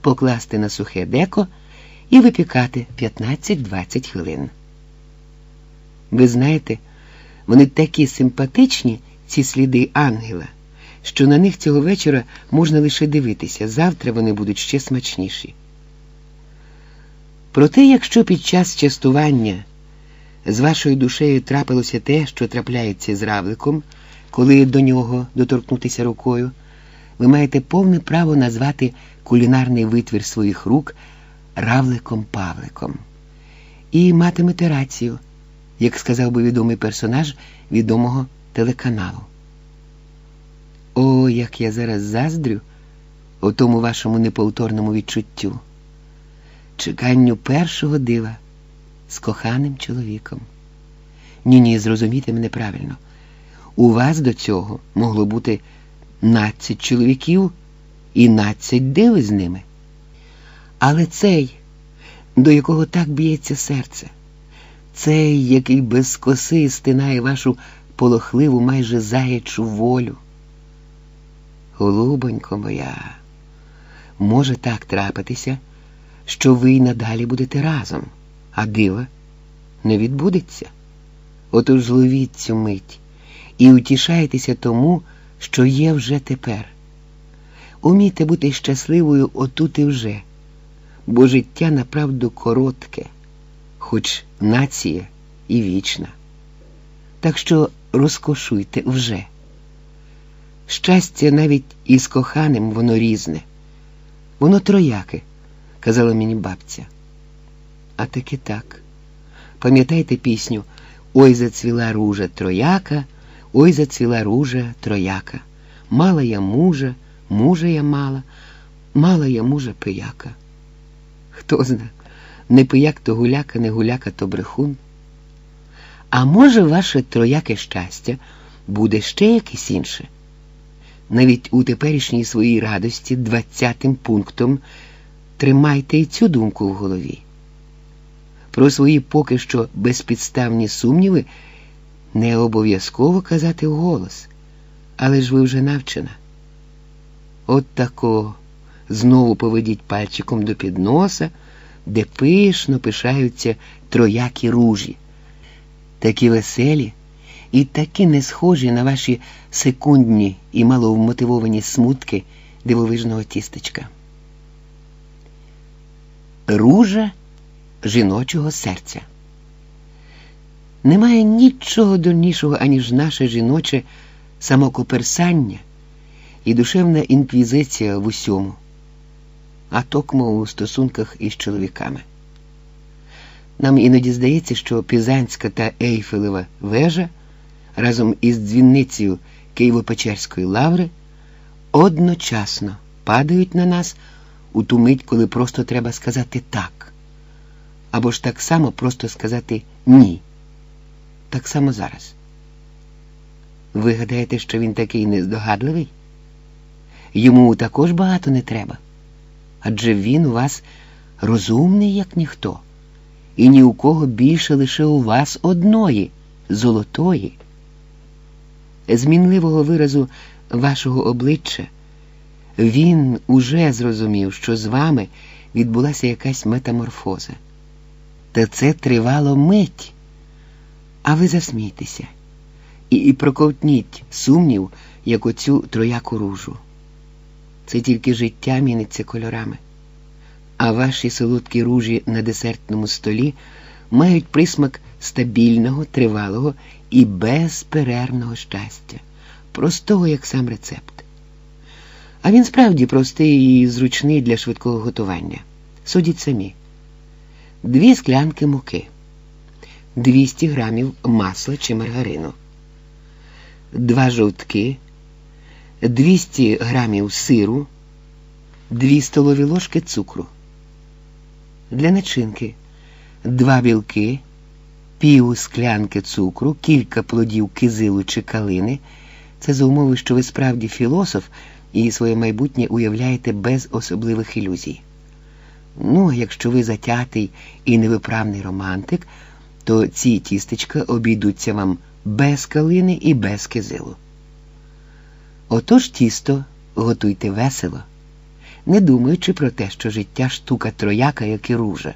покласти на сухе деко і випікати 15-20 хвилин. Ви знаєте, вони такі симпатичні, ці сліди ангела, що на них цього вечора можна лише дивитися, завтра вони будуть ще смачніші. Проте, якщо під час частування з вашою душею трапилося те, що трапляється з равликом, коли до нього доторкнутися рукою, ви маєте повне право назвати кулінарний витвір своїх рук равликом-павликом. І матимете рацію, як сказав би відомий персонаж відомого телеканалу. О, як я зараз заздрю у тому вашому неповторному відчуттю, чеканню першого дива з коханим чоловіком. Ні, ні, зрозумійте мене правильно. У вас до цього могло бути надцять чоловіків і надцять див з ними. Але цей, до якого так б'ється серце, цей, який без коси стинає вашу полохливу, майже заячу волю. Голубонько моя, може так трапитися, що ви й надалі будете разом, а дива не відбудеться. Отож зловіть цю мить і утішайтеся тому, що є вже тепер. Умійте бути щасливою отут і вже, бо життя направду коротке, хоч нація і вічна. Так що розкошуйте вже. Щастя навіть із коханим воно різне, воно трояке, казала мені бабця. А таки так. Пам'ятайте пісню Ой зацвіла ружа трояка, ой зацвіла ружа трояка. Мала я мужа, мужа я мала, мала я мужа пияка. Хто зна, не пияк то гуляка, не гуляка то брехун. А може, ваше трояке щастя буде ще якесь інше? Навіть у теперішній своїй радості двадцятим пунктом тримайте і цю думку в голові. Про свої поки що безпідставні сумніви не обов'язково казати вголос, але ж ви вже навчена. От тако знову поведіть пальчиком до підноса, де пишно пишаються троякі ружі, такі веселі і такі не схожі на ваші секундні і маловмотивовані смутки дивовижного тістечка. Ружа жіночого серця. Немає нічого дурнішого, аніж наше жіноче самокоперсання і душевна інквізиція в усьому, а токмо у стосунках із чоловіками. Нам іноді здається, що Пізанська та Ейфелева вежа разом із дзвінницею Києво-Печерської лаври одночасно падають на нас у ту мить, коли просто треба сказати так, або ж так само просто сказати ні. Так само зараз. Ви гадаєте, що він такий нездогадливий? Йому також багато не треба. Адже він у вас розумний, як ніхто, і ні у кого більше лише у вас одної, золотої. Змінливого виразу вашого обличчя, він уже зрозумів, що з вами відбулася якась метаморфоза. Та це тривало мить, а ви засмійтеся і, і проковтніть сумнів, як оцю трояку ружу. Це тільки життя міниться кольорами, а ваші солодкі ружі на десертному столі мають присмак стабільного, тривалого і безперервного щастя, простого, як сам рецепт. А він справді простий і зручний для швидкого готування. Судіть самі. Дві склянки муки, 200 грамів масла чи маргарину, два жовтки, 200 грамів сиру, 2 столові ложки цукру. Для начинки два білки, пів склянки цукру, кілька плодів кизилу чи калини. Це за умови, що ви справді філософ і своє майбутнє уявляєте без особливих ілюзій. Ну, а якщо ви затятий і невиправний романтик, то ці тістечка обійдуться вам без калини і без кизилу. Отож тісто готуйте весело, не думаючи про те, що життя штука трояка, як і ружа.